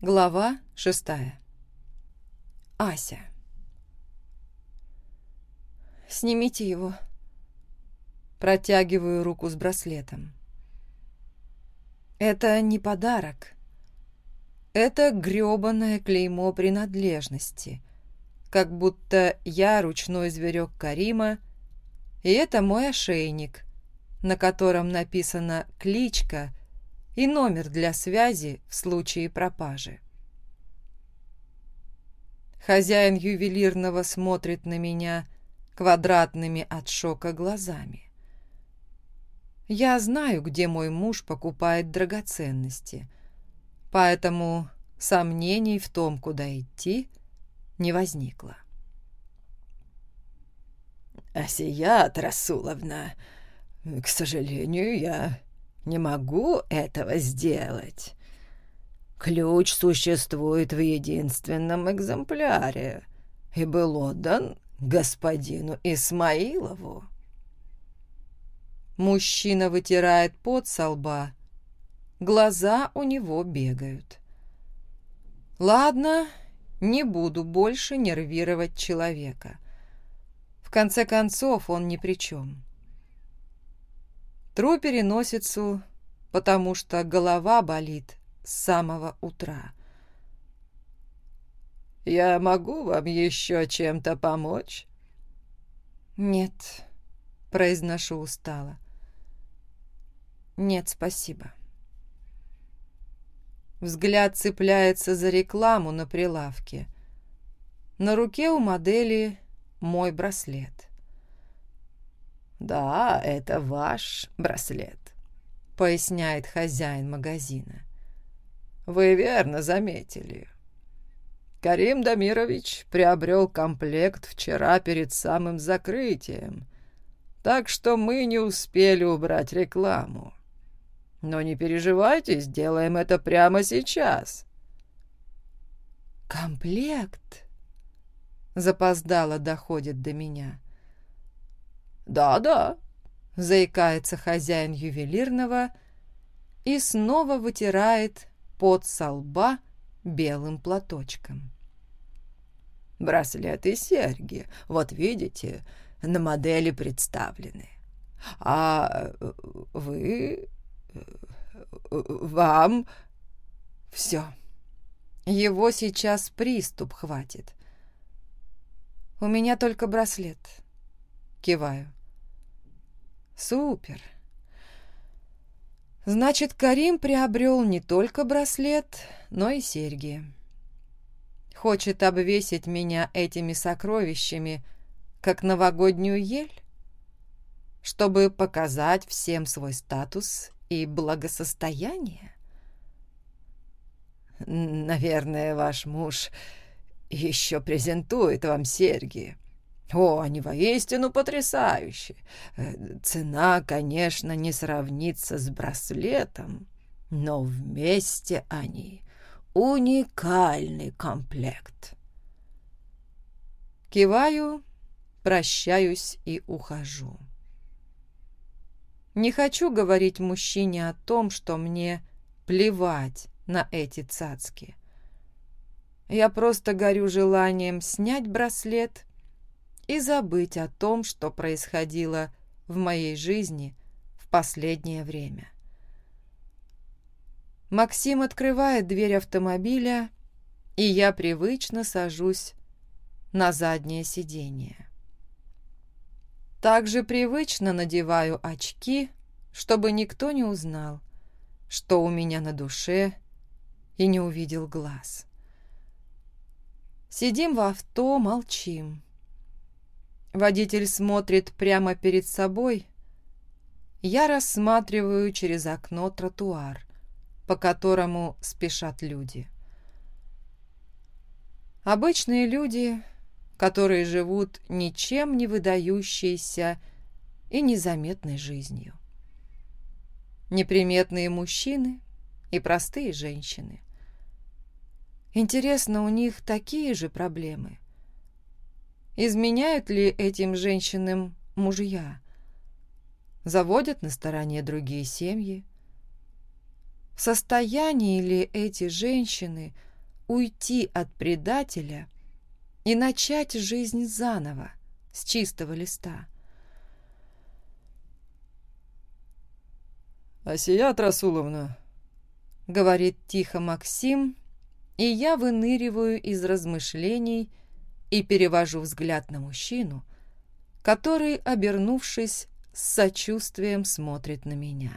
Глава шестая. Ася. «Снимите его». Протягиваю руку с браслетом. Это не подарок. Это грёбаное клеймо принадлежности. Как будто я ручной зверек Карима, и это мой ошейник, на котором написана кличка и номер для связи в случае пропажи. Хозяин ювелирного смотрит на меня квадратными от шока глазами. Я знаю, где мой муж покупает драгоценности, поэтому сомнений в том, куда идти, не возникло. «Асият Расуловна, к сожалению, я не могу этого сделать. Ключ существует в единственном экземпляре и был отдан господину Исмаилову. Мужчина вытирает пот со лба. Глаза у него бегают. Ладно, не буду больше нервировать человека. В конце концов, он ни при чем. Тру переносицу, потому что голова болит с самого утра. «Я могу вам еще чем-то помочь?» «Нет», — произношу устало. «Нет, спасибо». Взгляд цепляется за рекламу на прилавке. На руке у модели мой браслет. «Да, это ваш браслет», — поясняет хозяин магазина. «Вы верно заметили. Карим Дамирович приобрел комплект вчера перед самым закрытием, так что мы не успели убрать рекламу. Но не переживайте, сделаем это прямо сейчас». «Комплект?» Запоздало доходит до меня. «Да-да», — заикается хозяин ювелирного и снова вытирает пот со лба белым платочком. «Браслеты и серьги, вот видите, на модели представлены. А вы... вам...» «Все. Его сейчас приступ хватит. У меня только браслет». Киваю. Супер. Значит, Карим приобрел не только браслет, но и серьги. Хочет обвесить меня этими сокровищами, как новогоднюю ель, чтобы показать всем свой статус и благосостояние? Наверное, ваш муж еще презентует вам серьги, о, они воистину потрясающие. Э, цена, конечно, не сравнится с браслетом, но вместе они уникальный комплект. Киваю, прощаюсь и ухожу. Не хочу говорить мужчине о том, что мне плевать на эти цацки. Я просто горю желанием снять браслет и забыть о том, что происходило в моей жизни в последнее время. Максим открывает дверь автомобиля, и я привычно сажусь на заднее сиденье. Также привычно надеваю очки, чтобы никто не узнал, что у меня на душе и не увидел глаз. Сидим в авто, молчим. Водитель смотрит прямо перед собой. Я рассматриваю через окно тротуар, по которому спешат люди. Обычные люди, которые живут ничем не выдающейся и незаметной жизнью. Неприметные мужчины и простые женщины. Интересно, у них такие же проблемы – изменяют ли этим женщинам мужья, заводят на стороне другие семьи. В состоянии ли эти женщины уйти от предателя и начать жизнь заново, с чистого листа? Асия Расуловна», — говорит тихо Максим, и я выныриваю из размышлений — и перевожу взгляд на мужчину, который, обернувшись, с сочувствием смотрит на меня.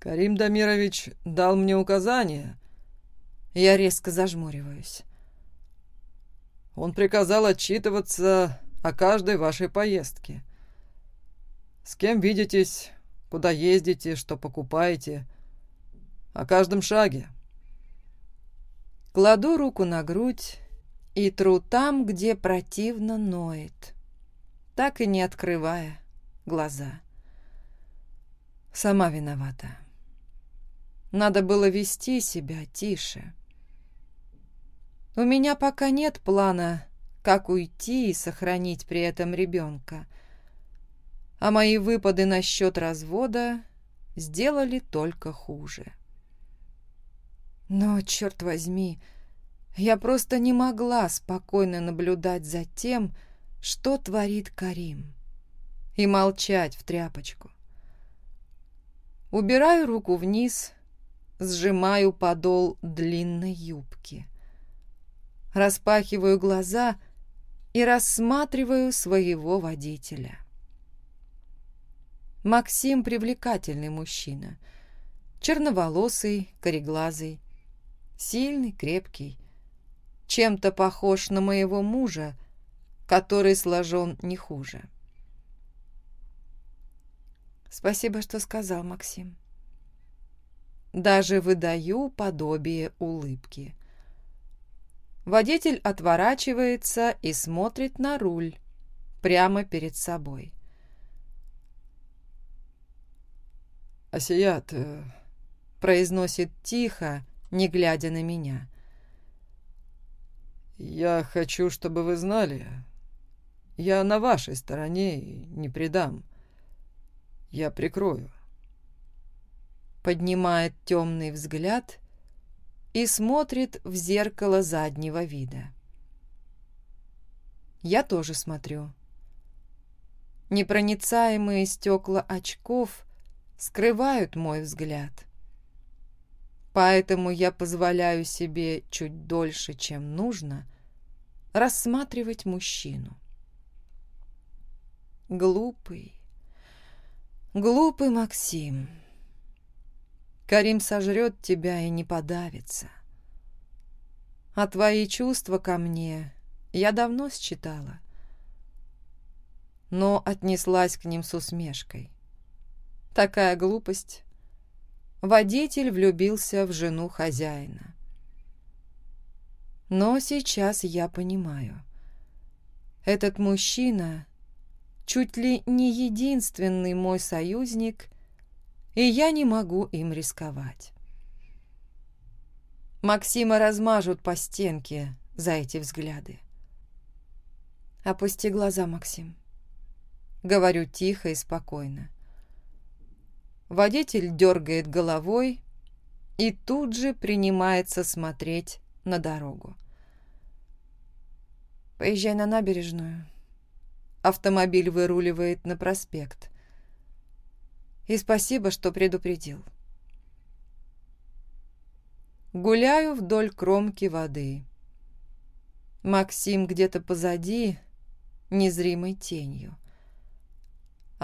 «Карим Дамирович дал мне указание». Я резко зажмуриваюсь. «Он приказал отчитываться о каждой вашей поездке. С кем видитесь, куда ездите, что покупаете, о каждом шаге» кладу руку на грудь и тру там, где противно ноет, так и не открывая глаза. Сама виновата. Надо было вести себя тише. У меня пока нет плана, как уйти и сохранить при этом ребенка. А мои выпады насчет развода сделали только хуже. Но, черт возьми, я просто не могла спокойно наблюдать за тем, что творит Карим, и молчать в тряпочку. Убираю руку вниз, сжимаю подол длинной юбки распахиваю глаза и рассматриваю своего водителя. Максим привлекательный мужчина. Черноволосый, кореглазый, сильный, крепкий. Чем-то похож на моего мужа, который сложен не хуже. Спасибо, что сказал Максим. Даже выдаю подобие улыбки. Водитель отворачивается и смотрит на руль, прямо перед собой. «Асият», э, — произносит тихо, не глядя на меня. «Я хочу, чтобы вы знали, я на вашей стороне и не предам. Я прикрою». Поднимает темный взгляд и смотрит в зеркало заднего вида. Я тоже смотрю. Непроницаемые стекла очков скрывают мой взгляд. Поэтому я позволяю себе чуть дольше, чем нужно, рассматривать мужчину. Глупый, глупый Максим. Карим сожрет тебя и не подавится. А твои чувства ко мне я давно считала, но отнеслась к ним с усмешкой. Такая глупость. Водитель влюбился в жену хозяина. Но сейчас я понимаю. Этот мужчина чуть ли не единственный мой союзник и я не могу им рисковать. Максима размажут по стенке за эти взгляды. «Опусти глаза, Максим», — говорю тихо и спокойно. Водитель дергает головой и тут же принимается смотреть на дорогу. «Поезжай на набережную». Автомобиль выруливает на проспект. И спасибо, что предупредил. Гуляю вдоль кромки воды. Максим где-то позади,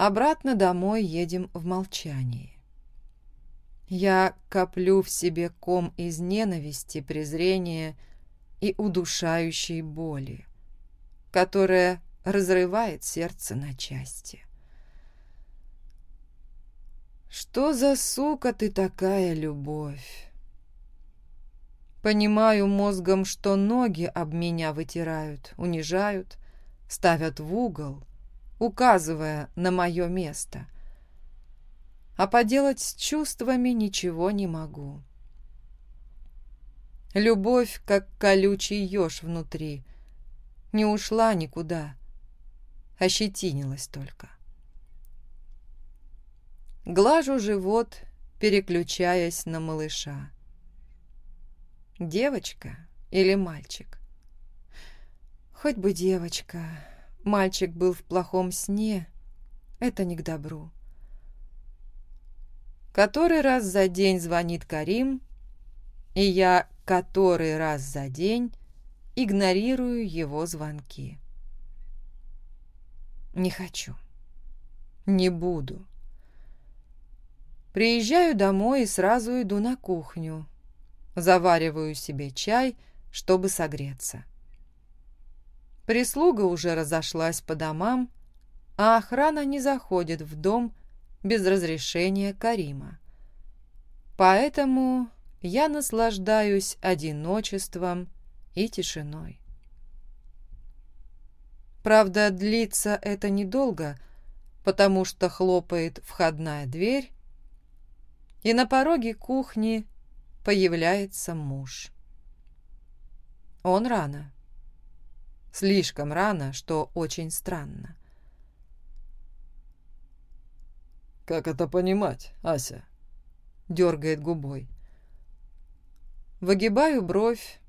незримой тенью. Обратно домой едем в молчании. Я коплю в себе ком из ненависти, презрения и удушающей боли, которая разрывает сердце на части. Что за сука ты такая, любовь? Понимаю мозгом, что ноги об меня вытирают, унижают, ставят в угол, указывая на мое место. А поделать с чувствами ничего не могу. Любовь, как колючий еж внутри, не ушла никуда, ощетинилась только. Глажу живот, переключаясь на малыша. Девочка или мальчик? Хоть бы девочка... Мальчик был в плохом сне. Это не к добру. Который раз за день звонит Карим, и я который раз за день игнорирую его звонки. Не хочу. Не буду. Приезжаю домой и сразу иду на кухню. Завариваю себе чай, чтобы согреться. Прислуга уже разошлась по домам, а охрана не заходит в дом без разрешения Карима. Поэтому я наслаждаюсь одиночеством и тишиной. Правда, длится это недолго, потому что хлопает входная дверь, и на пороге кухни появляется муж. Он рано. Слишком рано, что очень странно. «Как это понимать, Ася?» Дергает губой. Выгибаю бровь,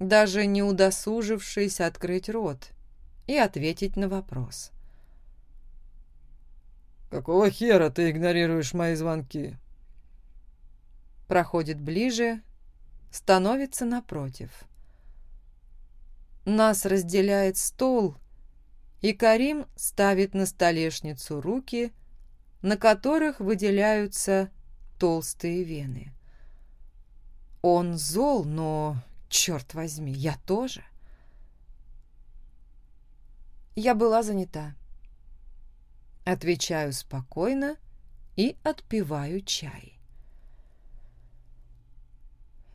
даже не удосужившись открыть рот и ответить на вопрос. «Какого хера ты игнорируешь мои звонки?» Проходит ближе, становится напротив. Нас разделяет стол, и Карим ставит на столешницу руки, на которых выделяются толстые вены. Он зол, но, черт возьми, я тоже. Я была занята. Отвечаю спокойно и отпиваю чай.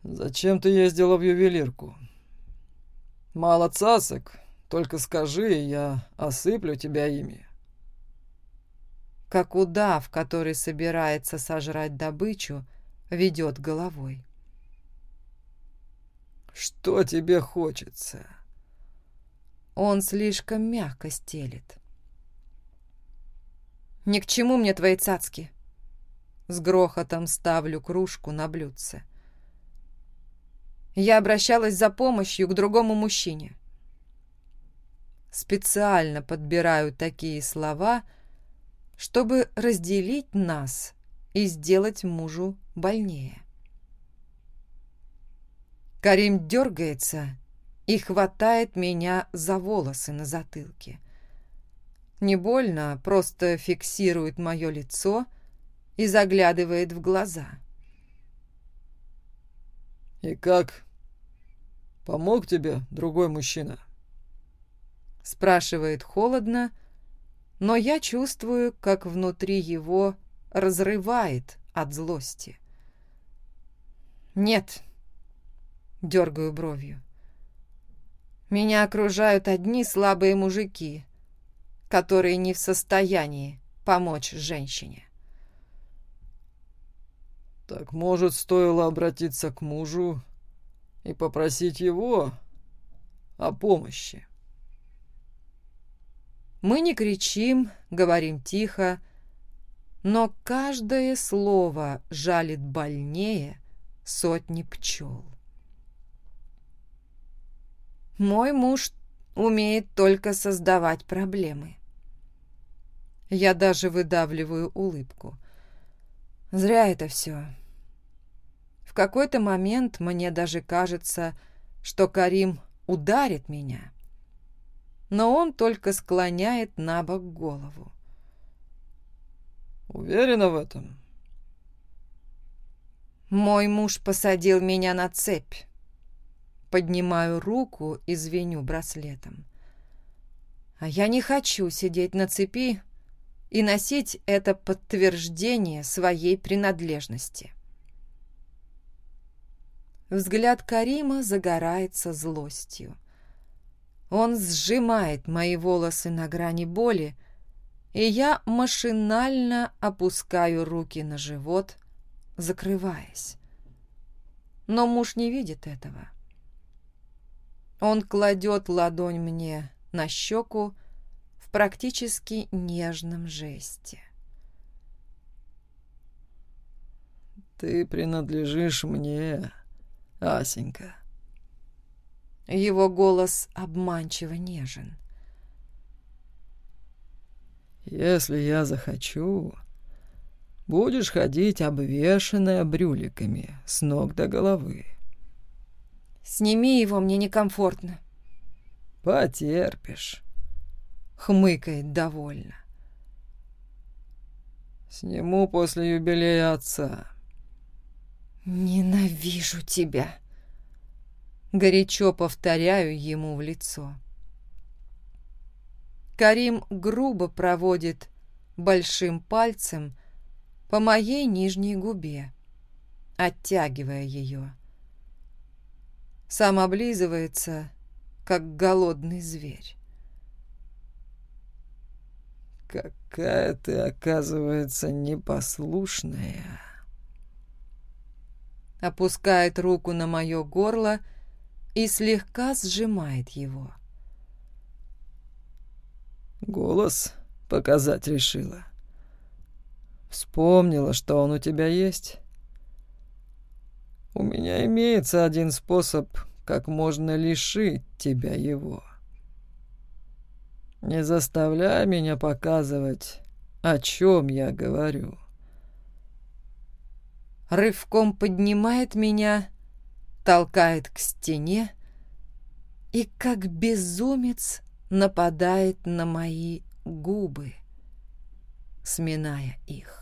«Зачем ты ездила в ювелирку?» Мало цацок, только скажи, я осыплю тебя ими. Как удав, который собирается сожрать добычу, ведет головой. «Что тебе хочется?» Он слишком мягко стелит. «Ни к чему мне твои цацки!» С грохотом ставлю кружку на блюдце. Я обращалась за помощью к другому мужчине. Специально подбираю такие слова, чтобы разделить нас и сделать мужу больнее. Карим дергается и хватает меня за волосы на затылке. Не больно, просто фиксирует мое лицо и заглядывает в глаза. «И как? Помог тебе другой мужчина?» Спрашивает холодно, но я чувствую, как внутри его разрывает от злости. «Нет», — дергаю бровью. «Меня окружают одни слабые мужики, которые не в состоянии помочь женщине». Так может, стоило обратиться к мужу и попросить его о помощи? Мы не кричим, говорим тихо, но каждое слово жалит больнее сотни пчел. Мой муж умеет только создавать проблемы. Я даже выдавливаю улыбку. Зря это все. В какой-то момент мне даже кажется, что Карим ударит меня. Но он только склоняет на бок голову. «Уверена в этом?» Мой муж посадил меня на цепь. Поднимаю руку и звеню браслетом. А я не хочу сидеть на цепи и носить это подтверждение своей принадлежности взгляд Карима загорается злостью. Он сжимает мои волосы на грани боли, и я машинально опускаю руки на живот, закрываясь. Но муж не видит этого. Он кладет ладонь мне на щеку в практически нежном жесте. «Ты принадлежишь мне», Асенька. Его голос обманчиво нежен. Если я захочу, будешь ходить обвешанная брюликами с ног до головы. Сними его, мне некомфортно. Потерпишь. Хмыкает довольно. Сниму после юбилея отца. Ненавижу тебя. Горячо повторяю ему в лицо. Карим грубо проводит большим опускает руку на мое горло и слегка сжимает его. «Голос показать решила. Вспомнила, что он у тебя есть. У меня имеется один способ, как можно лишить тебя его. Не заставляй меня показывать, о чем я говорю». Рывком поднимает меня, толкает к стене и, как безумец, нападает на мои губы, сминая их.